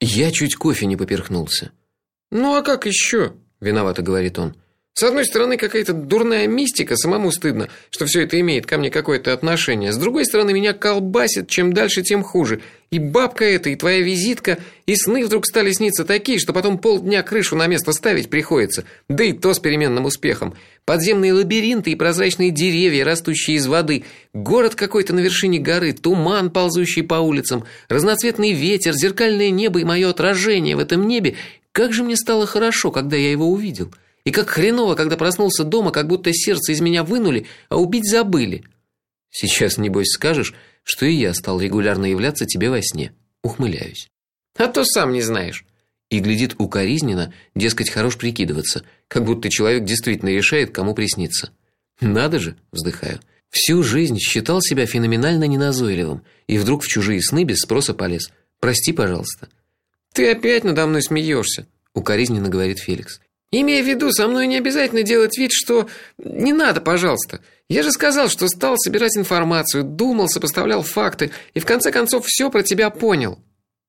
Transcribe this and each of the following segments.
Я чуть кофе не поперхнулся. Ну а как еще? виновато говорит он. С одной стороны, какая-то дурная мистика, самому стыдно, что все это имеет ко мне какое-то отношение. С другой стороны, меня колбасит, чем дальше, тем хуже. И бабка эта, и твоя визитка, и сны вдруг стали сниться такие, что потом полдня крышу на место ставить приходится. Да и то с переменным успехом. Подземные лабиринты и прозрачные деревья, растущие из воды, город какой-то на вершине горы, туман, ползущий по улицам, разноцветный ветер, зеркальное небо и мое отражение в этом небе. Как же мне стало хорошо, когда я его увидел. И как хреново, когда проснулся дома, как будто сердце из меня вынули, а убить забыли. Сейчас небось скажешь, что и я стал регулярно являться тебе во сне. Ухмыляюсь. А то сам не знаешь. И глядит укоризненно, дескать, хорош прикидываться, как будто человек действительно решает, кому присниться. Надо же, вздыхаю. Всю жизнь считал себя феноменально неназойливым, и вдруг в чужие сны без спроса полез. Прости, пожалуйста. Ты опять надо мной смеешься, укоризненно говорит Феликс. Имея в виду, со мной не обязательно делать вид, что не надо, пожалуйста. Я же сказал, что стал собирать информацию, думал, сопоставлял факты и в конце концов все про тебя понял.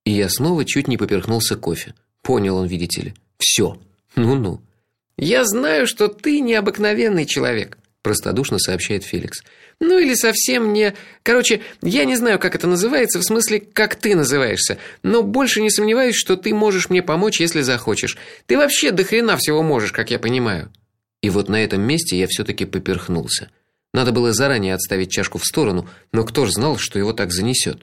И я снова чуть не поперхнулся кофе. Понял он, видите ли. Все. Ну-ну. Я знаю, что ты необыкновенный человек, простодушно сообщает Феликс. Ну или совсем не... Короче, я не знаю, как это называется, в смысле, как ты называешься, но больше не сомневаюсь, что ты можешь мне помочь, если захочешь. Ты вообще до хрена всего можешь, как я понимаю. И вот на этом месте я все таки поперхнулся. Надо было заранее отставить чашку в сторону, но кто ж знал, что его так занесет?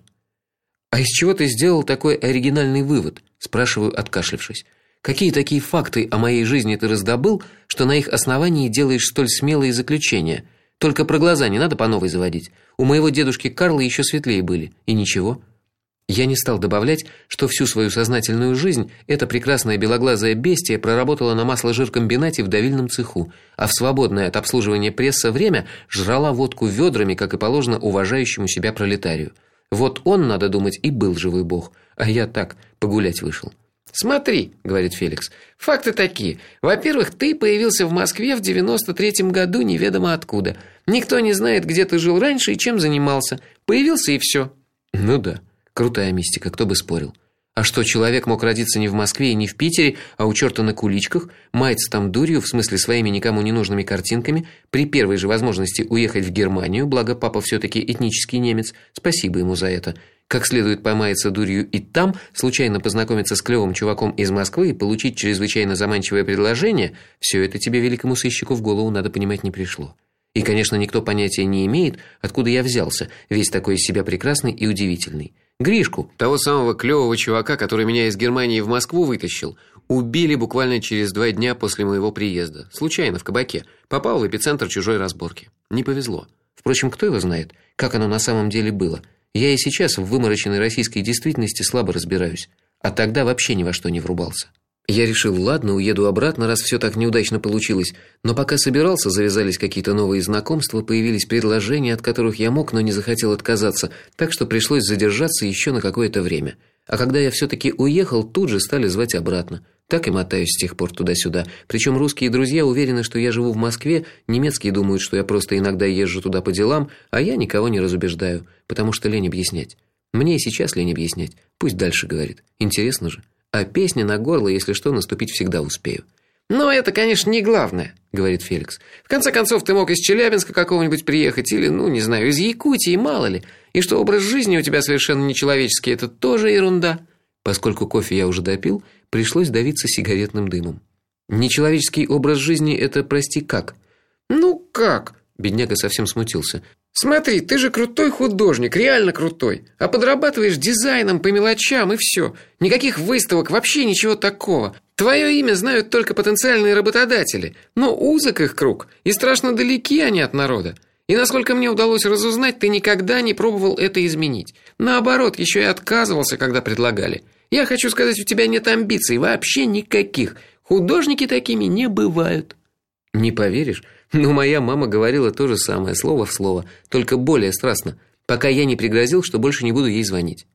А из чего ты сделал такой оригинальный вывод? спрашиваю, откашлившись. Какие такие факты о моей жизни ты раздобыл, что на их основании делаешь столь смелые заключения? Только про глаза не надо по новой заводить. У моего дедушки Карла еще светлее были, и ничего. Я не стал добавлять, что всю свою сознательную жизнь эта прекрасная белоглазая бестия проработала на масложиркомбинате в давильном цеху, а в свободное от обслуживания пресса время жрала водку ведрами, как и положено уважающему себя пролетарию. Вот он, надо думать, и был живой бог, а я так погулять вышел. Смотри, говорит Феликс. Факты такие. Во-первых, ты появился в Москве в 93-м году неведомо откуда. Никто не знает, где ты жил раньше и чем занимался. Появился и все. Ну да. Крутая мистика, кто бы спорил. А что, человек мог родиться не в Москве и не в Питере, а у черта на куличках, маяться там дурью, в смысле своими никому не нужными картинками, при первой же возможности уехать в Германию, благо папа все таки этнический немец. Спасибо ему за это как следует помаяться дурью и там, случайно познакомиться с клевым чуваком из Москвы и получить чрезвычайно заманчивое предложение, все это тебе великому сыщику в голову надо понимать не пришло. И, конечно, никто понятия не имеет, откуда я взялся, весь такой из себя прекрасный и удивительный. Гришку, того самого клевого чувака, который меня из Германии в Москву вытащил, убили буквально через два дня после моего приезда, случайно в кабаке. Попал в эпицентр чужой разборки. Не повезло. Впрочем, кто его знает, как оно на самом деле было? Я и сейчас в вымороченной российской действительности слабо разбираюсь, а тогда вообще ни во что не врубался. Я решил, ладно, уеду обратно, раз все так неудачно получилось, но пока собирался, завязались какие-то новые знакомства, появились предложения, от которых я мог, но не захотел отказаться, так что пришлось задержаться еще на какое-то время. А когда я все таки уехал, тут же стали звать обратно. Так и мотаюсь с тех пор туда-сюда. Причем русские друзья уверены, что я живу в Москве, немецкие думают, что я просто иногда езжу туда по делам, а я никого не разубеждаю, потому что лень объяснять. Мне и сейчас лень объяснять. Пусть дальше говорит. Интересно же. А песня на горло, если что, наступить всегда успею. Но это, конечно, не главное, говорит Феликс. В конце концов, ты мог из Челябинска какого-нибудь приехать или, ну, не знаю, из Якутии, мало ли. И что образ жизни у тебя совершенно нечеловеческий это тоже ерунда. Поскольку кофе я уже допил, пришлось давиться сигаретным дымом. Нечеловеческий образ жизни это, прости, как? Ну как? Бедняга совсем смутился. Смотри, ты же крутой художник, реально крутой. А подрабатываешь дизайном по мелочам и все. Никаких выставок, вообще ничего такого. Твое имя знают только потенциальные работодатели, но узок их круг, и страшно далеки они от народа. И насколько мне удалось разузнать, ты никогда не пробовал это изменить. Наоборот, еще и отказывался, когда предлагали. Я хочу сказать, у тебя нет амбиций вообще никаких. Художники такими не бывают. Не поверишь, но моя мама говорила то же самое, слово в слово, только более страстно, пока я не пригрозил, что больше не буду ей звонить.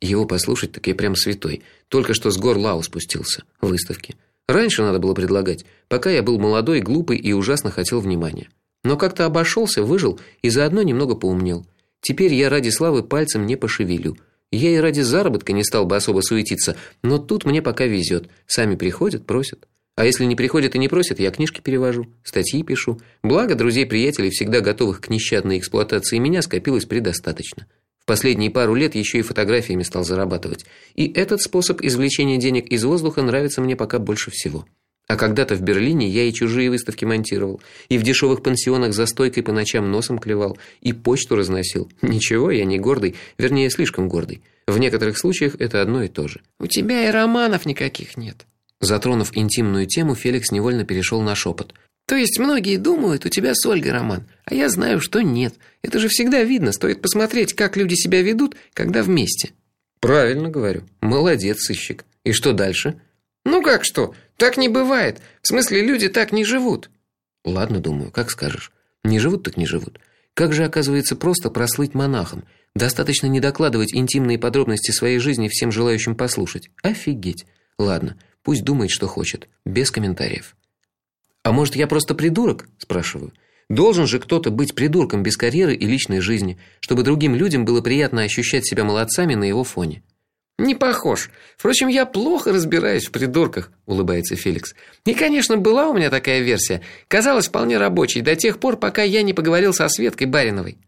Его послушать так я прям святой. Только что с гор Лао спустился в выставке. Раньше надо было предлагать, пока я был молодой, глупый и ужасно хотел внимания. Но как-то обошелся, выжил и заодно немного поумнел. Теперь я ради славы пальцем не пошевелю. Я и ради заработка не стал бы особо суетиться, но тут мне пока везет. Сами приходят, просят. А если не приходят и не просят, я книжки перевожу, статьи пишу. Благо друзей-приятелей, всегда готовых к нещадной эксплуатации меня скопилось предостаточно. В последние пару лет еще и фотографиями стал зарабатывать. И этот способ извлечения денег из воздуха нравится мне пока больше всего. А когда-то в Берлине я и чужие выставки монтировал, и в дешевых пансионах за стойкой по ночам носом клевал, и почту разносил. Ничего, я не гордый, вернее, слишком гордый. В некоторых случаях это одно и то же. У тебя и романов никаких нет. Затронув интимную тему, Феликс невольно перешел на шепот. То есть многие думают, у тебя с Ольгой роман, а я знаю, что нет. Это же всегда видно, стоит посмотреть, как люди себя ведут, когда вместе. Правильно говорю. Молодец, сыщик. И что дальше? Ну как что? Так не бывает. В смысле, люди так не живут. Ладно, думаю, как скажешь. Не живут так не живут. Как же оказывается просто прослыть монахом? Достаточно не докладывать интимные подробности своей жизни всем желающим послушать. Офигеть. Ладно, Пусть думает, что хочет, без комментариев. А может, я просто придурок, спрашиваю. Должен же кто-то быть придурком без карьеры и личной жизни, чтобы другим людям было приятно ощущать себя молодцами на его фоне. Не похож. Впрочем, я плохо разбираюсь в придурках, улыбается Феликс. И, конечно, была у меня такая версия, казалась вполне рабочей до тех пор, пока я не поговорил со Светкой Бариновой.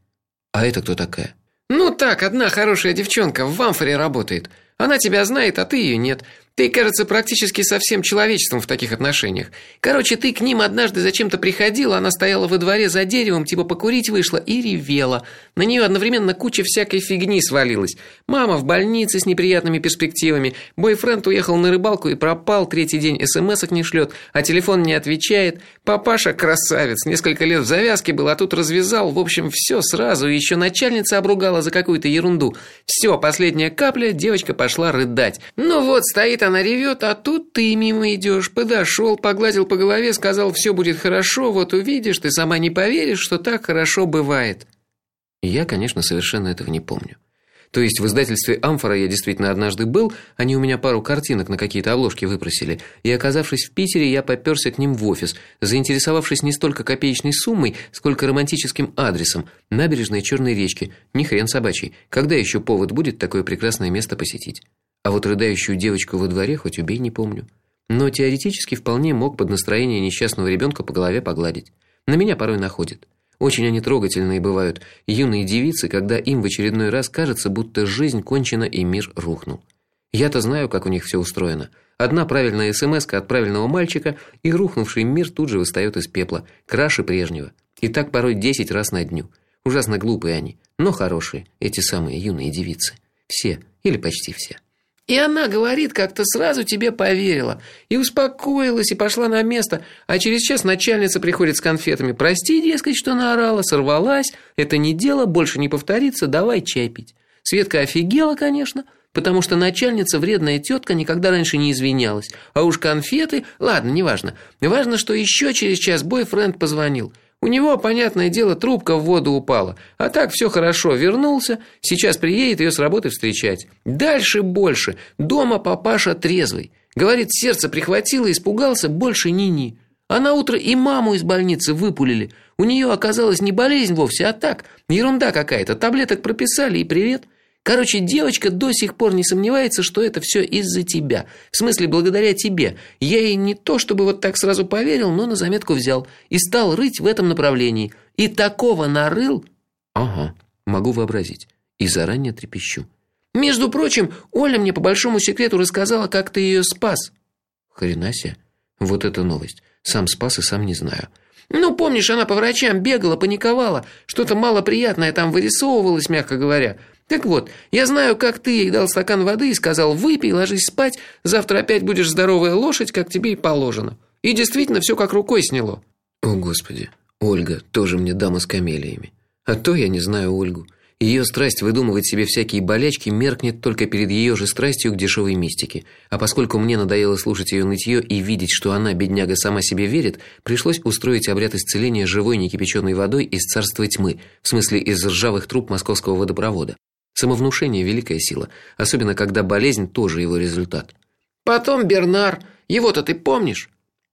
А это кто такая? Ну так, одна хорошая девчонка в Вамфоре работает. Она тебя знает, а ты ее нет. Ты, кажется, практически со всем человечеством в таких отношениях. Короче, ты к ним однажды зачем-то приходила, она стояла во дворе за деревом, типа покурить вышла и ревела. На нее одновременно куча всякой фигни свалилась. Мама в больнице с неприятными перспективами, бойфренд уехал на рыбалку и пропал, третий день смсок не шлет, а телефон не отвечает. Папаша красавец, несколько лет в завязке был, а тут развязал. В общем, все сразу, и еще начальница обругала за какую-то ерунду. Все, последняя капля, девочка пошла рыдать. Ну вот, стоит она она ревет, а тут ты мимо идешь, подошел, погладил по голове, сказал, все будет хорошо, вот увидишь, ты сама не поверишь, что так хорошо бывает. Я, конечно, совершенно этого не помню. То есть в издательстве Амфора я действительно однажды был, они у меня пару картинок на какие-то обложки выпросили, и оказавшись в Питере, я попёрся к ним в офис, заинтересовавшись не столько копеечной суммой, сколько романтическим адресом набережной Черной речки. Ни хрен собачий. Когда еще повод будет такое прекрасное место посетить? А вот рыдающую девочку во дворе хоть убей не помню. Но теоретически вполне мог под настроение несчастного ребенка по голове погладить. На меня порой находит. Очень они трогательные бывают, юные девицы, когда им в очередной раз кажется, будто жизнь кончена и мир рухнул. Я-то знаю, как у них все устроено. Одна правильная смска от правильного мальчика, и рухнувший мир тут же восстает из пепла, краше прежнего. И так порой десять раз на дню. Ужасно глупые они, но хорошие, эти самые юные девицы. Все или почти все. И она говорит, как-то сразу тебе поверила. И успокоилась, и пошла на место. А через час начальница приходит с конфетами. Прости, дескать, что наорала, сорвалась. Это не дело, больше не повторится, давай чай пить. Светка офигела, конечно, потому что начальница, вредная тетка, никогда раньше не извинялась. А уж конфеты... Ладно, неважно. Важно, что еще через час бойфренд позвонил. У него, понятное дело, трубка в воду упала. А так все хорошо, вернулся, сейчас приедет ее с работы встречать. Дальше больше. Дома папаша трезвый. Говорит, сердце прихватило, испугался, больше ни-ни. А на утро и маму из больницы выпулили. У нее оказалась не болезнь вовсе, а так, ерунда какая-то. Таблеток прописали и привет. Короче, девочка до сих пор не сомневается, что это все из-за тебя. В смысле, благодаря тебе. Я ей не то чтобы вот так сразу поверил, но на заметку взял и стал рыть в этом направлении. И такого нарыл. Ага, могу вообразить. И заранее трепещу. Между прочим, Оля мне по большому секрету рассказала, как ты ее спас. Хрена себе. Вот это новость. Сам спас и сам не знаю. Ну, помнишь, она по врачам бегала, паниковала, что-то малоприятное там вырисовывалось, мягко говоря. Так вот, я знаю, как ты ей дал стакан воды и сказал: "Выпей, ложись спать, завтра опять будешь здоровая лошадь, как тебе и положено". И действительно все как рукой сняло. О, господи. Ольга тоже мне дама с камелиями. А то я не знаю Ольгу. Ее страсть выдумывать себе всякие болячки меркнет только перед ее же страстью к дешевой мистике. А поскольку мне надоело слушать ее нытье и видеть, что она, бедняга, сама себе верит, пришлось устроить обряд исцеления живой некипяченой водой из царства тьмы, в смысле из ржавых труб московского водопровода. Самовнушение великая сила, особенно когда болезнь тоже его результат. Потом Бернар, его-то ты помнишь?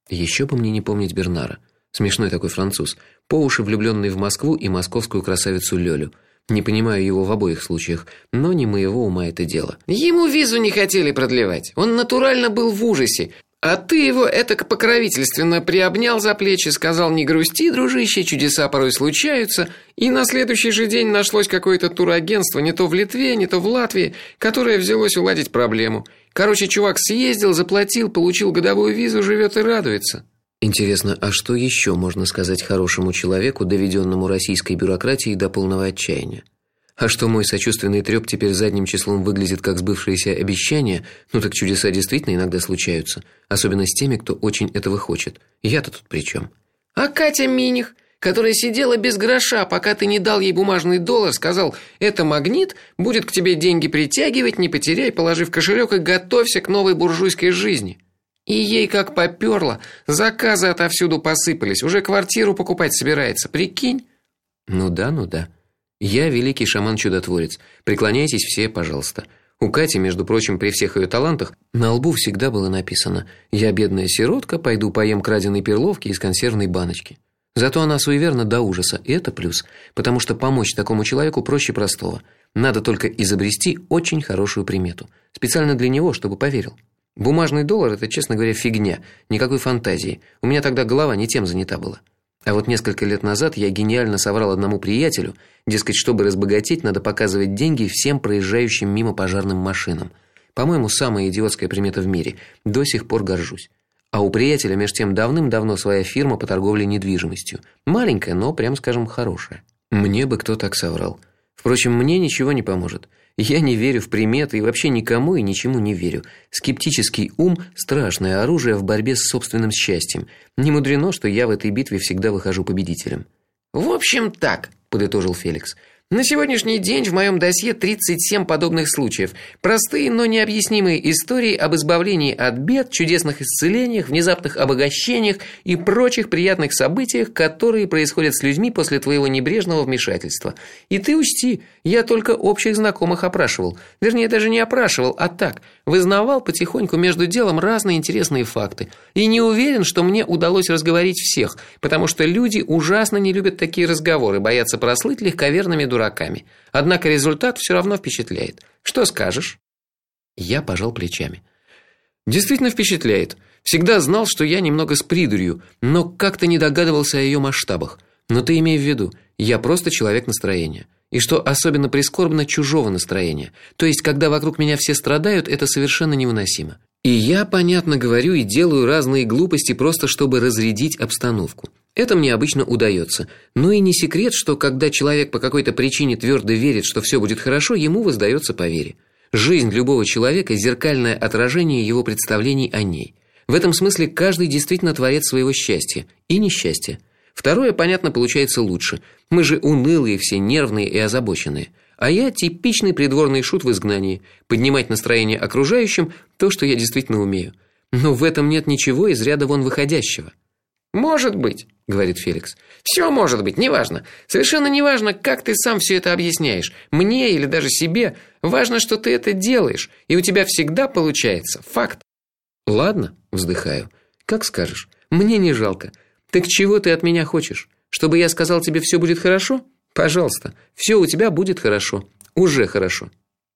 Еще бы мне не помнить Бернара. Смешной такой француз, по уши влюбленный в Москву и московскую красавицу Лёлю. Не понимаю его в обоих случаях, но не моего ума это дело. Ему визу не хотели продлевать. Он натурально был в ужасе. А ты его это покровительственно приобнял за плечи, сказал: "Не грусти, дружище, чудеса порой случаются". И на следующий же день нашлось какое-то турагентство, не то в Литве, не то в Латвии, которое взялось уладить проблему. Короче, чувак съездил, заплатил, получил годовую визу, живет и радуется. Интересно, а что еще можно сказать хорошему человеку, доведенному российской бюрократией до полного отчаяния? А что мой сочувственный трёп теперь задним числом выглядит как сбывшееся обещание, ну так чудеса действительно иногда случаются, особенно с теми, кто очень этого хочет. Я-то тут при чем? А Катя Миних, которая сидела без гроша, пока ты не дал ей бумажный доллар, сказал: "Это магнит, будет к тебе деньги притягивать, не потеряй, положи в кошелек и готовься к новой буржуйской жизни". И ей как попёрло, заказы отовсюду посыпались, уже квартиру покупать собирается, прикинь? Ну да, ну да. Я великий шаман-чудотворец. Преклоняйтесь все, пожалуйста. У Кати, между прочим, при всех ее талантах, на лбу всегда было написано: "Я бедная сиротка, пойду поем краденой перловки из консервной баночки". Зато она суеверна до ужаса, и это плюс, потому что помочь такому человеку проще простого. Надо только изобрести очень хорошую примету, специально для него, чтобы поверил. Бумажный доллар это, честно говоря, фигня, никакой фантазии. У меня тогда голова не тем занята была. А вот несколько лет назад я гениально соврал одному приятелю, дескать, чтобы разбогатеть, надо показывать деньги всем проезжающим мимо пожарным машинам. По-моему, самая идиотская примета в мире. До сих пор горжусь. А у приятеля меж тем давным-давно своя фирма по торговле недвижимостью. Маленькая, но, прям скажем, хорошая. Мне бы кто так соврал. Впрочем, мне ничего не поможет. Я не верю в приметы и вообще никому и ничему не верю. Скептический ум страшное оружие в борьбе с собственным счастьем. Не мудрено, что я в этой битве всегда выхожу победителем. В общем, так, подытожил Феликс. На сегодняшний день в моем досье 37 подобных случаев. Простые, но необъяснимые истории об избавлении от бед, чудесных исцелениях, внезапных обогащениях и прочих приятных событиях, которые происходят с людьми после твоего небрежного вмешательства. И ты учти, я только общих знакомых опрашивал. Вернее, даже не опрашивал, а так, вызнавал потихоньку между делом разные интересные факты. И не уверен, что мне удалось разговорить всех, потому что люди ужасно не любят такие разговоры, боятся прослыть легковерными дураками. Однако результат все равно впечатляет. Что скажешь? Я пожал плечами. Действительно впечатляет. Всегда знал, что я немного с придурью, но как-то не догадывался о ее масштабах. Но ты имей в виду, я просто человек настроения. И что особенно прискорбно чужого настроения. То есть, когда вокруг меня все страдают, это совершенно невыносимо. И я, понятно, говорю и делаю разные глупости просто чтобы разрядить обстановку. Это мне обычно удается. Но и не секрет, что когда человек по какой-то причине твердо верит, что все будет хорошо, ему воздается по вере. Жизнь любого человека зеркальное отражение его представлений о ней. В этом смысле каждый действительно творец своего счастья и несчастья. Второе, понятно, получается лучше. Мы же унылые все, нервные и озабоченные. А я типичный придворный шут в изгнании, поднимать настроение окружающим то, что я действительно умею. Но в этом нет ничего из ряда вон выходящего. Может быть, говорит Феликс. Все может быть, неважно. Совершенно неважно, как ты сам все это объясняешь, мне или даже себе. Важно, что ты это делаешь, и у тебя всегда получается. Факт. Ладно, вздыхаю. Как скажешь. Мне не жалко. Так чего ты от меня хочешь? Чтобы я сказал тебе все будет хорошо? Пожалуйста, все у тебя будет хорошо. Уже хорошо.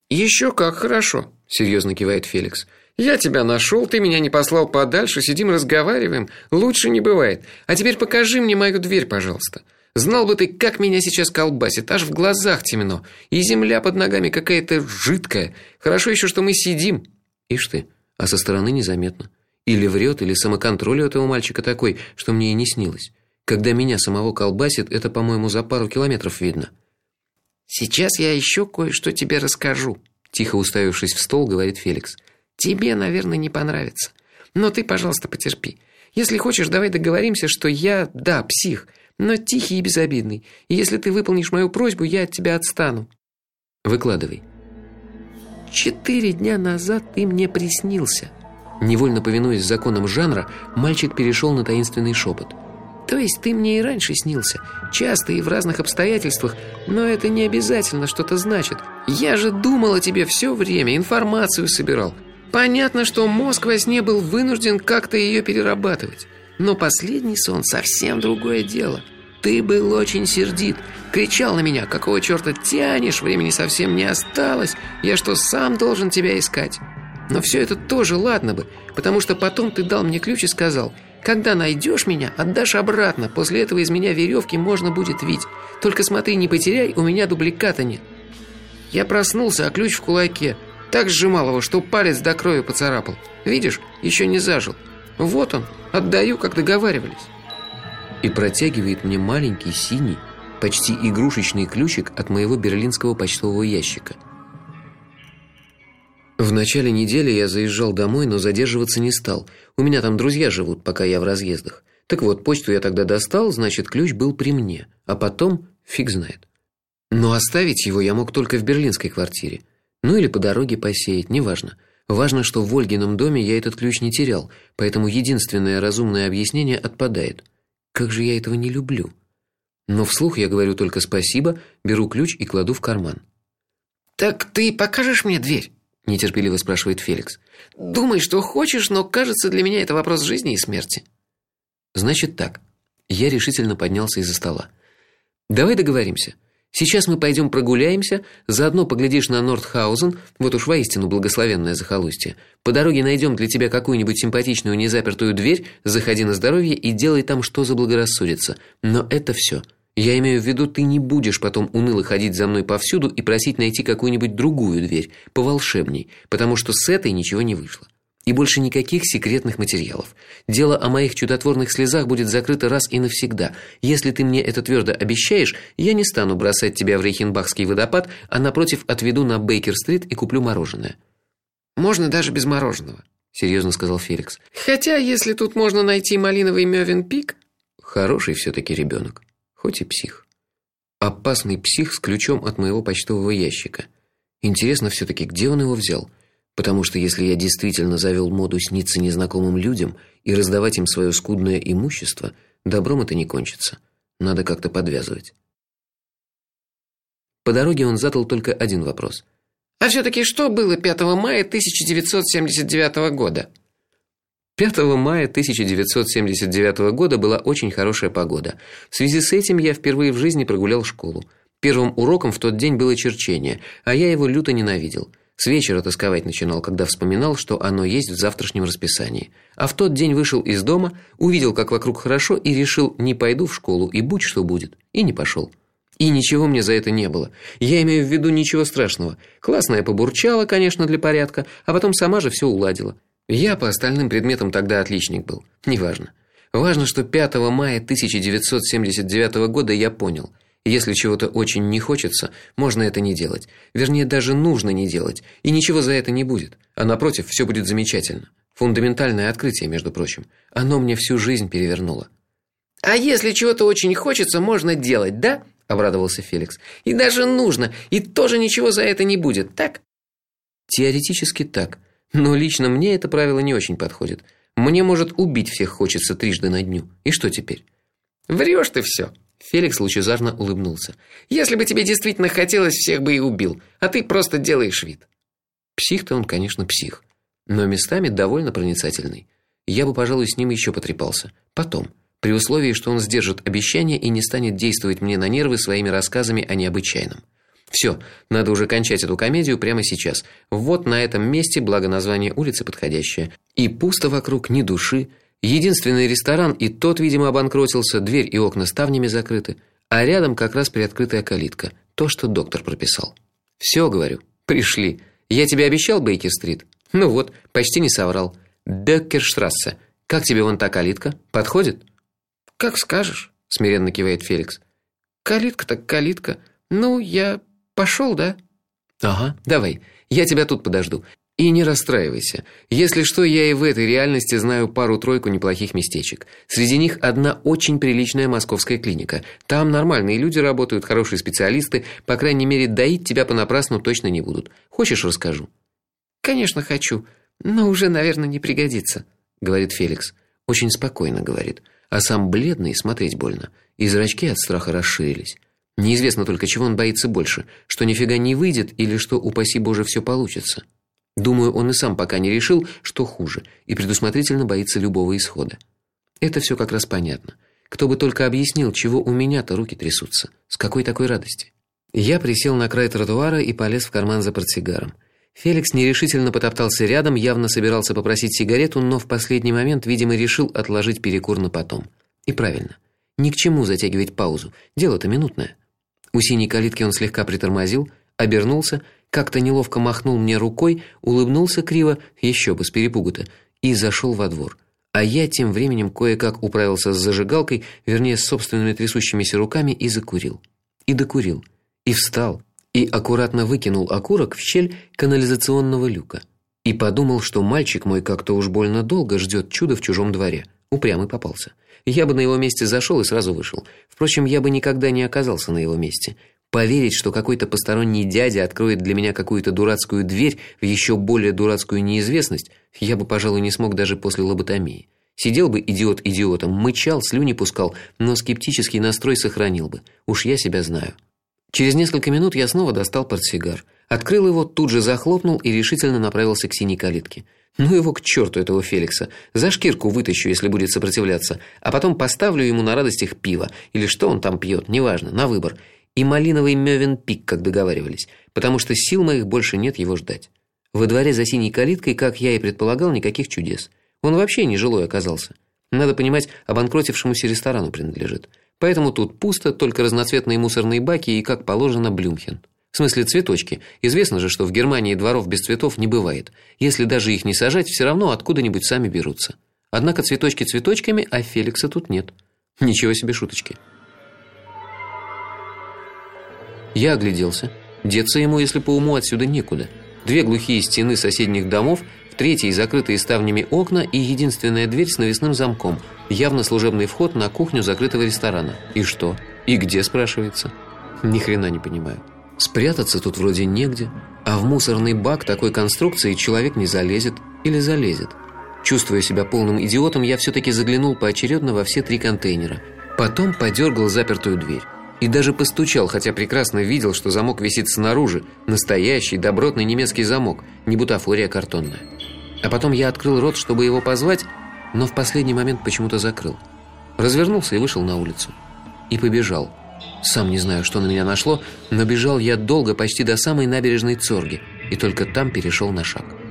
Еще как хорошо, серьезно кивает Феликс. Я тебя нашел, ты меня не послал подальше, сидим разговариваем. Лучше не бывает. А теперь покажи мне мою дверь, пожалуйста. Знал бы ты, как меня сейчас колбасит, аж в глазах темно, и земля под ногами какая-то жидкая. Хорошо еще, что мы сидим. Ишь ты, а со стороны незаметно. Или врет, или самоконтроль у этого мальчика такой, что мне и не снилось. Когда меня самого колбасит, это, по-моему, за пару километров видно. Сейчас я еще кое-что тебе расскажу, тихо уставившись в стол, говорит Феликс. Тебе, наверное, не понравится. Но ты, пожалуйста, потерпи. Если хочешь, давай договоримся, что я, да, псих, но тихий и безобидный. И если ты выполнишь мою просьбу, я от тебя отстану. Выкладывай. Четыре дня назад ты мне приснился. Невольно повинуясь законам жанра, мальчик перешел на таинственный шепот. То есть ты мне и раньше снился, часто и в разных обстоятельствах, но это не обязательно что-то значит. Я же думал о тебе все время, информацию собирал. Понятно, что мозг во сне был вынужден как-то ее перерабатывать. Но последний сон совсем другое дело. Ты был очень сердит, кричал на меня, какого черта тянешь, времени совсем не осталось. Я что, сам должен тебя искать? Но все это тоже ладно бы, потому что потом ты дал мне ключ и сказал: "Когда найдешь меня, отдашь обратно. После этого из меня веревки можно будет видеть. Только смотри, не потеряй, у меня дубликата нет". Я проснулся, а ключ в кулаке. Так сжимал его, что палец до крови поцарапал. Видишь, еще не зажил. Вот он, отдаю, как договаривались. И протягивает мне маленький синий, почти игрушечный ключик от моего берлинского почтового ящика. В начале недели я заезжал домой, но задерживаться не стал. У меня там друзья живут, пока я в разъездах. Так вот, почту я тогда достал, значит, ключ был при мне, а потом фиг знает. Но оставить его я мог только в берлинской квартире. Ну или по дороге посеять, неважно. Важно, что в Ольгином доме я этот ключ не терял, поэтому единственное разумное объяснение отпадает. Как же я этого не люблю. Но вслух я говорю только спасибо, беру ключ и кладу в карман. Так ты покажешь мне дверь? Нетерпеливо спрашивает Феликс. Думай, что хочешь, но кажется, для меня это вопрос жизни и смерти. Значит так. Я решительно поднялся из-за стола. Давай договоримся. Сейчас мы пойдем прогуляемся, заодно поглядишь на Нордхаузен, вот уж воистину благословенное захолустье. По дороге найдем для тебя какую-нибудь симпатичную незапертую дверь, заходи на здоровье и делай там что заблагорассудится. Но это все. Я имею в виду, ты не будешь потом уныло ходить за мной повсюду и просить найти какую-нибудь другую дверь, поволшебней, потому что с этой ничего не вышло. И больше никаких секретных материалов. Дело о моих чудотворных слезах будет закрыто раз и навсегда. Если ты мне это твердо обещаешь, я не стану бросать тебя в Рейхенбахский водопад, а напротив отведу на Бейкер-стрит и куплю мороженое. Можно даже без мороженого, серьезно сказал Феликс. Хотя, если тут можно найти малиновый Мёвен-пик, хороший все таки ребенок, хоть и псих. Опасный псих с ключом от моего почтового ящика. Интересно все таки где он его взял? Потому что если я действительно завел моду сниться незнакомым людям и раздавать им свое скудное имущество, добром это не кончится. Надо как-то подвязывать. По дороге он задал только один вопрос. А все таки что было 5 мая 1979 года? 5 мая 1979 года была очень хорошая погода. В связи с этим я впервые в жизни прогулял школу. Первым уроком в тот день было черчение, а я его люто ненавидел. С вечера тосковать начинал, когда вспоминал, что оно есть в завтрашнем расписании. А в тот день вышел из дома, увидел, как вокруг хорошо и решил: не пойду в школу и будь что будет. И не пошел. И ничего мне за это не было. Я имею в виду ничего страшного. Классно я побурчала, конечно, для порядка, а потом сама же все уладила. Я по остальным предметам тогда отличник был. Неважно. Важно, что 5 мая 1979 года я понял: если чего-то очень не хочется, можно это не делать. Вернее, даже нужно не делать, и ничего за это не будет. А напротив, все будет замечательно. Фундаментальное открытие, между прочим. Оно мне всю жизнь перевернуло. А если чего-то очень хочется, можно делать, да? обрадовался Феликс. И даже нужно, и тоже ничего за это не будет, так? Теоретически так, но лично мне это правило не очень подходит. Мне может убить всех хочется трижды на дню. И что теперь? Врешь ты все. Феликс лучезарно улыбнулся. Если бы тебе действительно хотелось, всех бы и убил, а ты просто делаешь вид. Псих-то он, конечно, псих, но местами довольно проницательный. Я бы, пожалуй, с ним еще потрепался. Потом, при условии, что он сдержит обещание и не станет действовать мне на нервы своими рассказами о необычайном. Все, надо уже кончать эту комедию прямо сейчас. Вот на этом месте, благо название улицы подходящее. И пусто вокруг ни души, Единственный ресторан и тот, видимо, обанкротился, дверь и окна ставнями закрыты, а рядом как раз приоткрытая калитка, то, что доктор прописал. Все, говорю, пришли. Я тебе обещал Бейкер-стрит. Ну вот, почти не соврал. Беккерштрассе. Как тебе вон та калитка? Подходит? Как скажешь, смиренно кивает Феликс. Калитка так калитка. Ну, я пошел, да? Ага, давай. Я тебя тут подожду. И не расстраивайся. Если что, я и в этой реальности знаю пару-тройку неплохих местечек. Среди них одна очень приличная московская клиника. Там нормальные люди работают, хорошие специалисты, по крайней мере, доить тебя понапрасну точно не будут. Хочешь, расскажу? Конечно, хочу, но уже, наверное, не пригодится, говорит Феликс. Очень спокойно говорит, а сам бледный, смотреть больно, и зрачки от страха расширились. Неизвестно только, чего он боится больше, что нифига не выйдет или что упаси Боже все получится. Думаю, он и сам пока не решил, что хуже, и предусмотрительно боится любого исхода. Это все как раз понятно. Кто бы только объяснил, чего у меня-то руки трясутся. С какой такой радости? Я присел на край тротуара и полез в карман за портсигаром. Феликс нерешительно потоптался рядом, явно собирался попросить сигарету, но в последний момент, видимо, решил отложить перекур на потом. И правильно. Ни к чему затягивать паузу. Дело-то минутное. У синей калитки он слегка притормозил, обернулся, как-то неловко махнул мне рукой, улыбнулся криво, еще бы с перепугу-то, и зашел во двор. А я тем временем кое-как управился с зажигалкой, вернее, с собственными трясущимися руками и закурил. И докурил. И встал, и аккуратно выкинул окурок в щель канализационного люка. И подумал, что мальчик мой как-то уж больно долго ждет чуда в чужом дворе. Упрямый попался. Я бы на его месте зашел и сразу вышел. Впрочем, я бы никогда не оказался на его месте. Поверить, что какой-то посторонний дядя откроет для меня какую-то дурацкую дверь в еще более дурацкую неизвестность, я бы, пожалуй, не смог даже после лоботомии. Сидел бы идиот идиотом, мычал, слюни пускал, но скептический настрой сохранил бы. Уж я себя знаю. Через несколько минут я снова достал портсигар, открыл его, тут же захлопнул и решительно направился к синей калитке. Ну его к черту этого Феликса. За шкирку вытащу, если будет сопротивляться, а потом поставлю ему на радостях пиво или что он там пьет, неважно, на выбор. И малиновый мёвен пик, как договаривались, потому что сил моих больше нет его ждать. Во дворе за синей калиткой, как я и предполагал, никаких чудес. Он вообще не жилой оказался. Надо понимать, обанкротившемуся ресторану принадлежит. Поэтому тут пусто, только разноцветные мусорные баки и, как положено, Блюмхен. В смысле цветочки. Известно же, что в Германии дворов без цветов не бывает. Если даже их не сажать, все равно откуда-нибудь сами берутся. Однако цветочки цветочками, а Феликса тут нет. Ничего себе шуточки. Я огляделся. Деться ему, если по уму, отсюда некуда. Две глухие стены соседних домов в третьей закрытые ставнями окна и единственная дверь с навесным замком, явно служебный вход на кухню закрытого ресторана. И что? И где, спрашивается? Ни хрена не понимаю. Спрятаться тут вроде негде, а в мусорный бак такой конструкции человек не залезет или залезет. Чувствуя себя полным идиотом, я все таки заглянул поочередно во все три контейнера. Потом подергал запертую дверь и даже постучал, хотя прекрасно видел, что замок висит снаружи, настоящий добротный немецкий замок, не бутафория картонная. А потом я открыл рот, чтобы его позвать, но в последний момент почему-то закрыл. Развернулся и вышел на улицу. И побежал. Сам не знаю, что на меня нашло, но бежал я долго, почти до самой набережной Цорги, и только там перешел на шаг.